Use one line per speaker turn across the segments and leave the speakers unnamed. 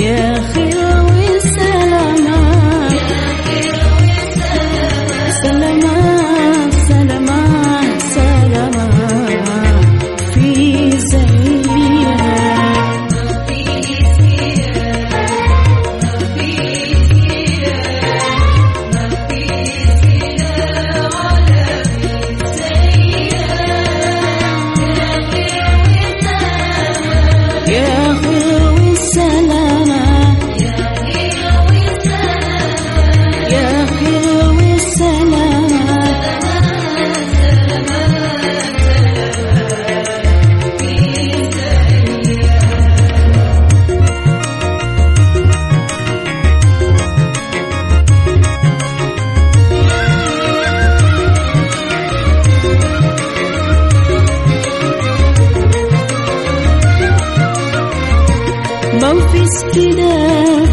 yeah. موفز كده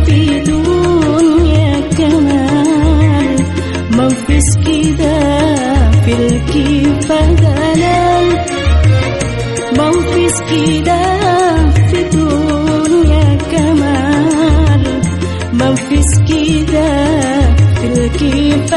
في دنيا كمان موفز كده في الكيف دلال موفز كده في دنيا كمان موفز كده في الكيف